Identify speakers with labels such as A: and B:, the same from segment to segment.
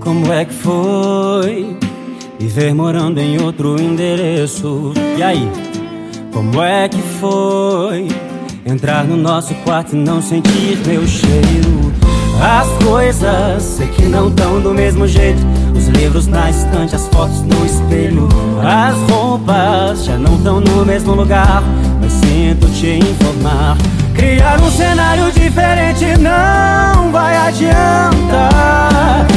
A: como é que foi viver morando em outro endereço. E aí, como é que foi entrar no nosso quarto e não sentir meu cheiro? As coisas sei que não estão do mesmo jeito. Os livros na estante, as fotos no espelho. As roupas já não estão no mesmo lugar. Mas sinto te informar. Criar um cenário diferente não vai adiantar.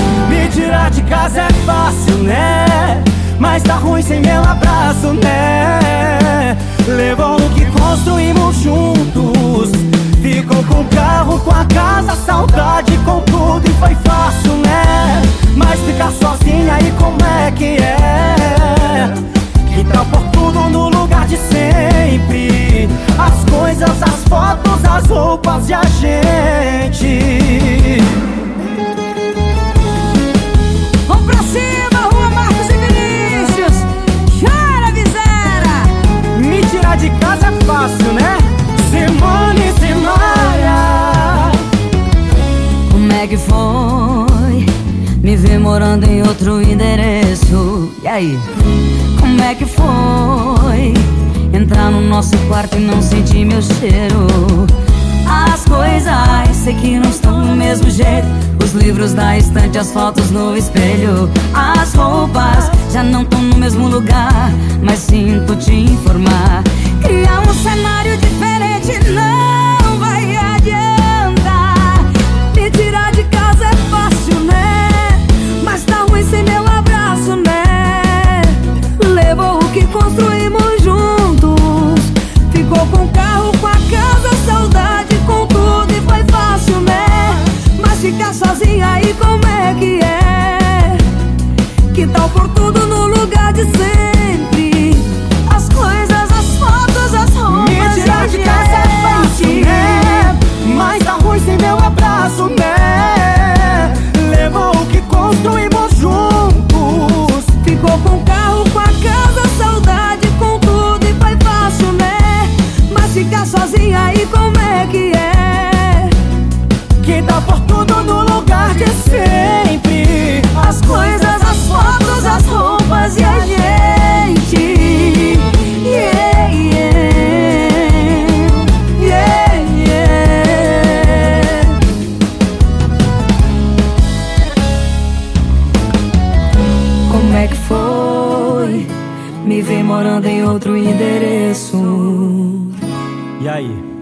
A: Sem meu abraço, né? Levou o que construímos juntos. Ficou com o carro, com a casa, saudade casa é fácil, né? Simone e Simaria
B: Como é que foi me ver morando em outro endereço? E aí? Como é que foi entrar no nosso quarto e não sentir meu cheiro? As coisas sei que não estão do mesmo jeito. Os livros da estante, as fotos no espelho. As roupas juntos. Ficou com o carro, sempre As coisas, as fotos, as roupas e a gente yeah Como é que foi me ver morando em outro endereço?
A: E aí?